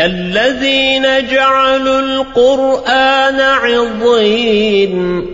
الذين جعلوا القرآن عضين.